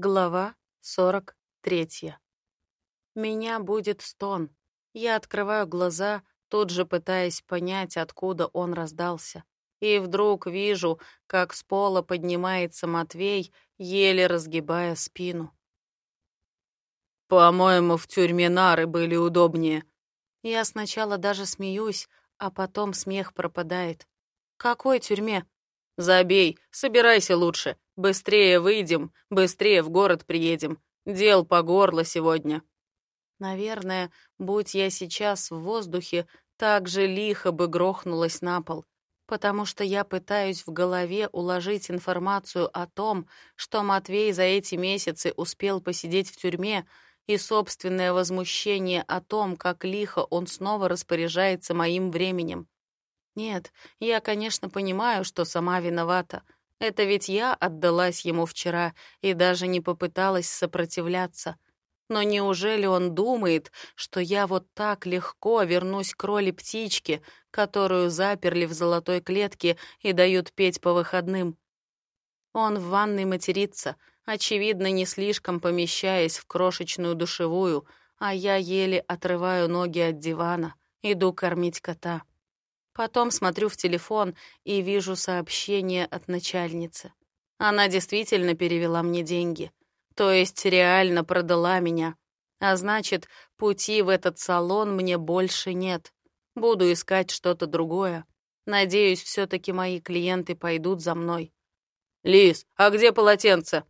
Глава 43. Меня будет стон. Я открываю глаза, тут же пытаясь понять, откуда он раздался. И вдруг вижу, как с пола поднимается Матвей, еле разгибая спину. «По-моему, в тюрьме нары были удобнее». Я сначала даже смеюсь, а потом смех пропадает. «Какой тюрьме?» «Забей, собирайся лучше. Быстрее выйдем, быстрее в город приедем. Дел по горло сегодня». Наверное, будь я сейчас в воздухе, так же лихо бы грохнулась на пол, потому что я пытаюсь в голове уложить информацию о том, что Матвей за эти месяцы успел посидеть в тюрьме, и собственное возмущение о том, как лихо он снова распоряжается моим временем. Нет, я, конечно, понимаю, что сама виновата — это ведь я отдалась ему вчера и даже не попыталась сопротивляться. Но неужели он думает, что я вот так легко вернусь к роли птички, которую заперли в золотой клетке и дают петь по выходным? Он в ванной матерится, очевидно, не слишком помещаясь в крошечную душевую, а я еле отрываю ноги от дивана, иду кормить кота. Потом смотрю в телефон и вижу сообщение от начальницы. Она действительно перевела мне деньги. То есть реально продала меня. А значит, пути в этот салон мне больше нет. Буду искать что-то другое. Надеюсь, все таки мои клиенты пойдут за мной. «Лиз, а где полотенце?»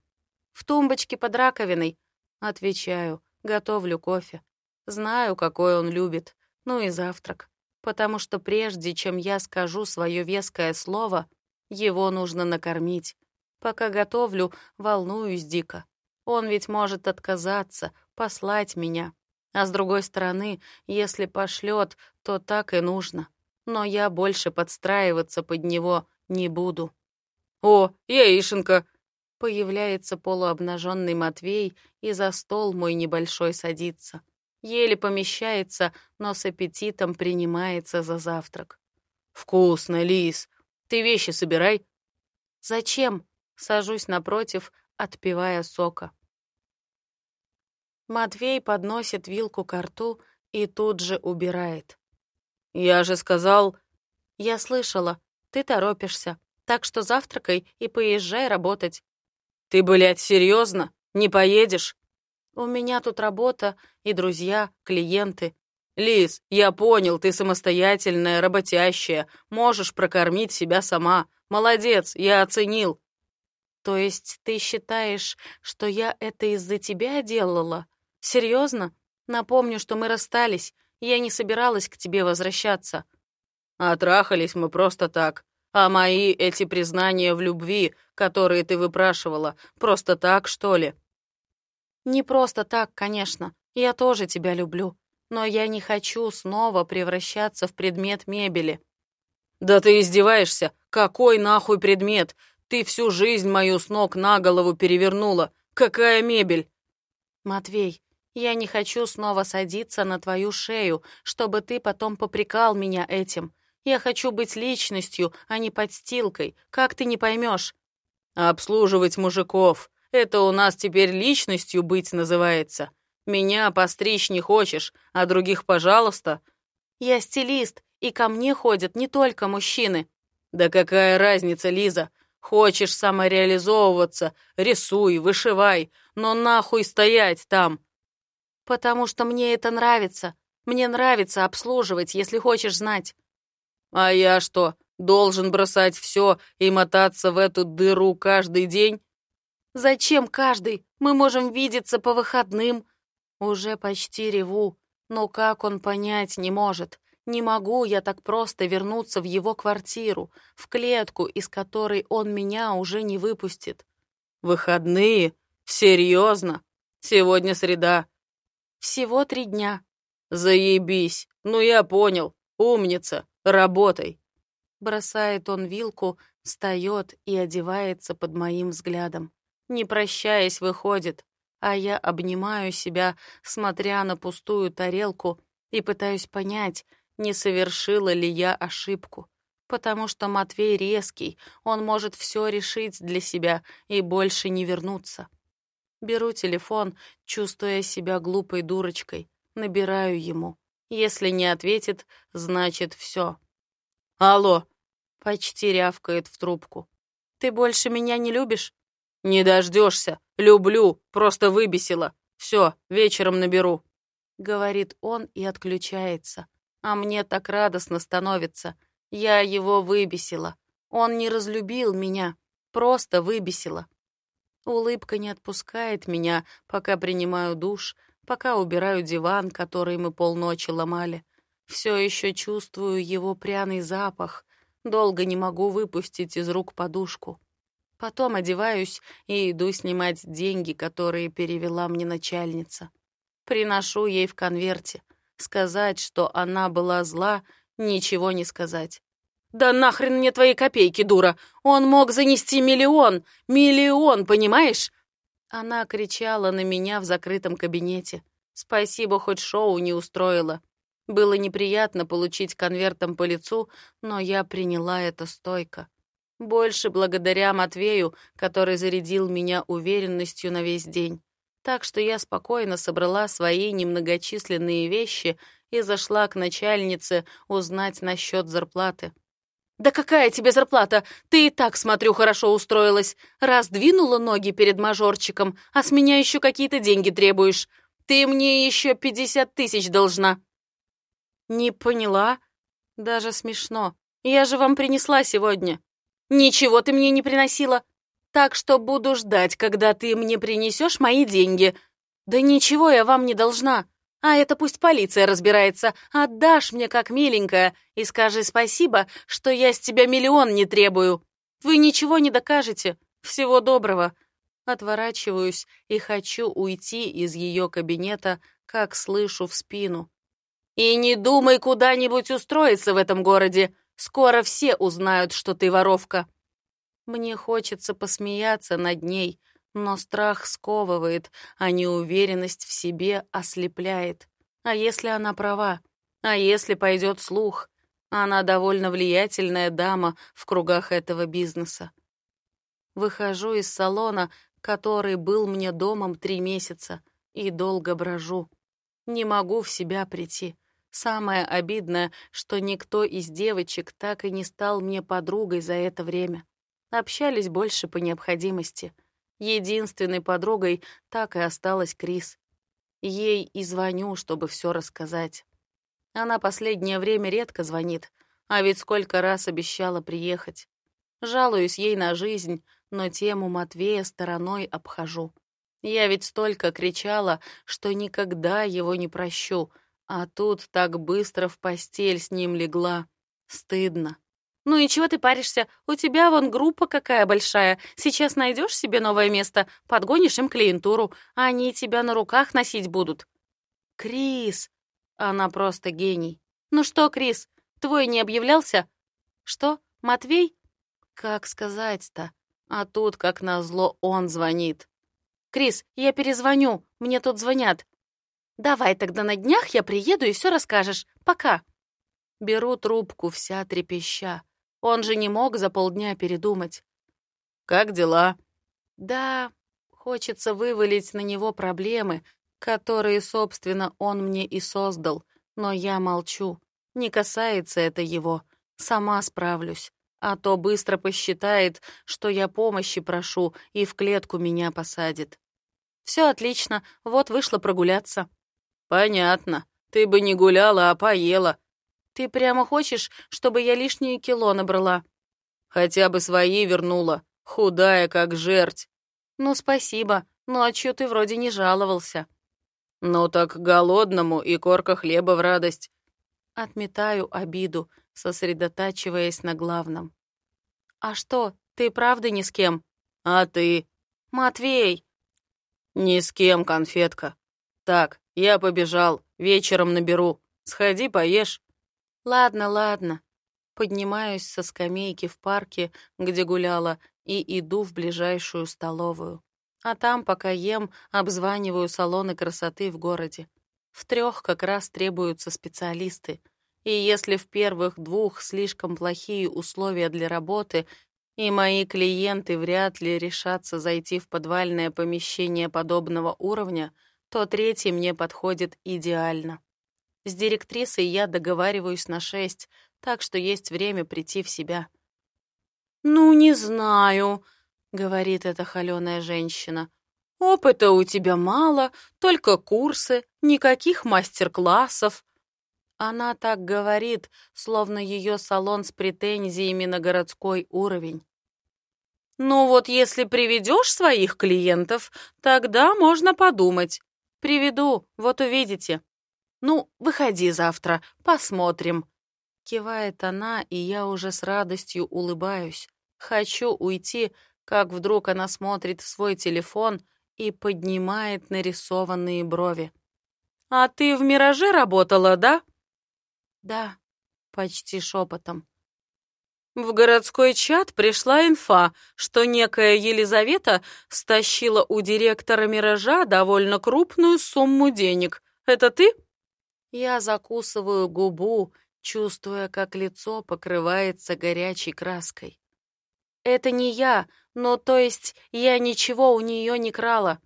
«В тумбочке под раковиной». Отвечаю, готовлю кофе. Знаю, какой он любит. Ну и завтрак потому что прежде чем я скажу свое веское слово, его нужно накормить. Пока готовлю, волнуюсь дико. Он ведь может отказаться, послать меня. А с другой стороны, если пошлет, то так и нужно. Но я больше подстраиваться под него не буду. «О, яишенка!» Появляется полуобнаженный Матвей, и за стол мой небольшой садится. Еле помещается, но с аппетитом принимается за завтрак. «Вкусно, Лис. Ты вещи собирай». «Зачем?» Сажусь напротив, отпивая сока. Матвей подносит вилку к рту и тут же убирает. «Я же сказал...» «Я слышала. Ты торопишься. Так что завтракай и поезжай работать». «Ты, блядь, серьезно? Не поедешь?» У меня тут работа и друзья, клиенты. Лиз, я понял, ты самостоятельная, работящая, можешь прокормить себя сама. Молодец, я оценил. То есть ты считаешь, что я это из-за тебя делала? Серьезно? Напомню, что мы расстались, я не собиралась к тебе возвращаться. Отрахались мы просто так. А мои эти признания в любви, которые ты выпрашивала, просто так, что ли? Не просто так, конечно. Я тоже тебя люблю. Но я не хочу снова превращаться в предмет мебели. Да ты издеваешься? Какой нахуй предмет? Ты всю жизнь мою с ног на голову перевернула. Какая мебель? Матвей, я не хочу снова садиться на твою шею, чтобы ты потом попрекал меня этим. Я хочу быть личностью, а не подстилкой. Как ты не поймешь? Обслуживать мужиков. Это у нас теперь личностью быть называется. Меня постричь не хочешь, а других, пожалуйста. Я стилист, и ко мне ходят не только мужчины. Да какая разница, Лиза? Хочешь самореализовываться, рисуй, вышивай, но нахуй стоять там. Потому что мне это нравится. Мне нравится обслуживать, если хочешь знать. А я что, должен бросать все и мотаться в эту дыру каждый день? Зачем каждый? Мы можем видеться по выходным. Уже почти реву, но как он понять не может. Не могу я так просто вернуться в его квартиру, в клетку, из которой он меня уже не выпустит. Выходные? Серьезно? Сегодня среда. Всего три дня. Заебись. Ну я понял. Умница. Работай. Бросает он вилку, встает и одевается под моим взглядом не прощаясь, выходит, а я обнимаю себя, смотря на пустую тарелку, и пытаюсь понять, не совершила ли я ошибку. Потому что Матвей резкий, он может все решить для себя и больше не вернуться. Беру телефон, чувствуя себя глупой дурочкой. Набираю ему. Если не ответит, значит все. «Алло!» — почти рявкает в трубку. «Ты больше меня не любишь?» «Не дождешься. Люблю. Просто выбесила. Все, вечером наберу», — говорит он и отключается. А мне так радостно становится. Я его выбесила. Он не разлюбил меня, просто выбесила. Улыбка не отпускает меня, пока принимаю душ, пока убираю диван, который мы полночи ломали. Все еще чувствую его пряный запах. Долго не могу выпустить из рук подушку. Потом одеваюсь и иду снимать деньги, которые перевела мне начальница. Приношу ей в конверте. Сказать, что она была зла, ничего не сказать. «Да нахрен мне твои копейки, дура! Он мог занести миллион! Миллион, понимаешь?» Она кричала на меня в закрытом кабинете. Спасибо, хоть шоу не устроила. Было неприятно получить конвертом по лицу, но я приняла это стойко. Больше благодаря Матвею, который зарядил меня уверенностью на весь день. Так что я спокойно собрала свои немногочисленные вещи и зашла к начальнице узнать насчет зарплаты. «Да какая тебе зарплата? Ты и так, смотрю, хорошо устроилась. Раз двинула ноги перед мажорчиком, а с меня еще какие-то деньги требуешь. Ты мне еще пятьдесят тысяч должна». «Не поняла. Даже смешно. Я же вам принесла сегодня». «Ничего ты мне не приносила. Так что буду ждать, когда ты мне принесешь мои деньги». «Да ничего я вам не должна. А это пусть полиция разбирается. Отдашь мне как миленькая и скажи спасибо, что я с тебя миллион не требую. Вы ничего не докажете. Всего доброго. Отворачиваюсь и хочу уйти из ее кабинета, как слышу в спину. И не думай куда-нибудь устроиться в этом городе. Скоро все узнают, что ты воровка. Мне хочется посмеяться над ней, но страх сковывает, а неуверенность в себе ослепляет. А если она права? А если пойдет слух? Она довольно влиятельная дама в кругах этого бизнеса. Выхожу из салона, который был мне домом три месяца, и долго брожу. Не могу в себя прийти. Самое обидное, что никто из девочек так и не стал мне подругой за это время. Общались больше по необходимости — Единственной подругой так и осталась Крис. Ей и звоню, чтобы все рассказать. Она последнее время редко звонит, а ведь сколько раз обещала приехать. Жалуюсь ей на жизнь, но тему Матвея стороной обхожу. Я ведь столько кричала, что никогда его не прощу, а тут так быстро в постель с ним легла. Стыдно. «Ну и чего ты паришься? У тебя вон группа какая большая. Сейчас найдешь себе новое место, подгонишь им клиентуру, а они тебя на руках носить будут». «Крис!» Она просто гений. «Ну что, Крис, твой не объявлялся?» «Что, Матвей?» «Как сказать-то? А тут, как назло, он звонит». «Крис, я перезвоню, мне тут звонят». «Давай тогда на днях я приеду и все расскажешь. Пока». Беру трубку, вся трепеща. Он же не мог за полдня передумать. «Как дела?» «Да, хочется вывалить на него проблемы, которые, собственно, он мне и создал, но я молчу. Не касается это его. Сама справлюсь. А то быстро посчитает, что я помощи прошу и в клетку меня посадит. Все отлично, вот вышла прогуляться. Понятно. Ты бы не гуляла, а поела. Ты прямо хочешь, чтобы я лишние кило набрала? Хотя бы свои вернула, худая как жерть. Ну, спасибо, ну а чё ты вроде не жаловался? Ну так голодному и корка хлеба в радость. Отметаю обиду, сосредотачиваясь на главном. А что, ты правда ни с кем? А ты? Матвей! Ни с кем, конфетка. Так, я побежал, вечером наберу. Сходи, поешь. Ладно, ладно. Поднимаюсь со скамейки в парке, где гуляла, и иду в ближайшую столовую. А там, пока ем, обзваниваю салоны красоты в городе. В трех как раз требуются специалисты. И если в первых двух слишком плохие условия для работы, и мои клиенты вряд ли решатся зайти в подвальное помещение подобного уровня, то третий мне подходит идеально. С директрисой я договариваюсь на шесть, так что есть время прийти в себя. «Ну, не знаю», — говорит эта холеная женщина. «Опыта у тебя мало, только курсы, никаких мастер-классов». Она так говорит, словно ее салон с претензиями на городской уровень. «Ну вот если приведешь своих клиентов, тогда можно подумать. Приведу, вот увидите. Ну, выходи завтра, посмотрим». Кивает она, и я уже с радостью улыбаюсь. Хочу уйти, как вдруг она смотрит в свой телефон и поднимает нарисованные брови. «А ты в «Мираже» работала, да?» «Да», почти шепотом. В городской чат пришла инфа, что некая Елизавета стащила у директора «Миража» довольно крупную сумму денег. Это ты? Я закусываю губу, чувствуя, как лицо покрывается горячей краской. Это не я, но то есть я ничего у нее не крала.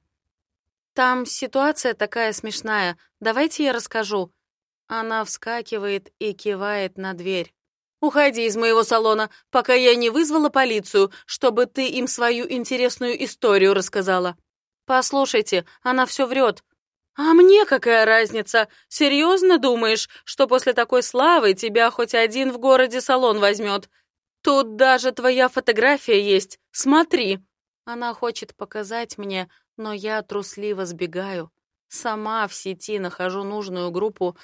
Там ситуация такая смешная. Давайте я расскажу. Она вскакивает и кивает на дверь. «Уходи из моего салона, пока я не вызвала полицию, чтобы ты им свою интересную историю рассказала. Послушайте, она все врет. А мне какая разница? Серьезно думаешь, что после такой славы тебя хоть один в городе салон возьмет? Тут даже твоя фотография есть. Смотри. Она хочет показать мне, но я трусливо сбегаю. Сама в сети нахожу нужную группу,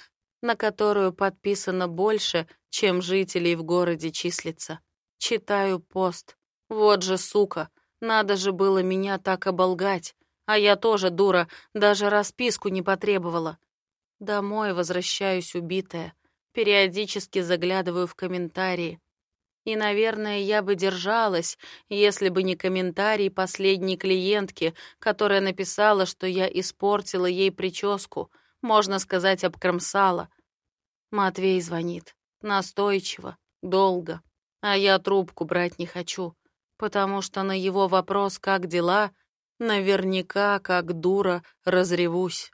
на которую подписано больше, чем жителей в городе числится. Читаю пост. Вот же сука, надо же было меня так оболгать. А я тоже дура, даже расписку не потребовала. Домой возвращаюсь убитая. Периодически заглядываю в комментарии. И, наверное, я бы держалась, если бы не комментарий последней клиентки, которая написала, что я испортила ей прическу, можно сказать, обкромсала. Матвей звонит. Настойчиво, долго. А я трубку брать не хочу, потому что на его вопрос «как дела?» наверняка, как дура, разревусь.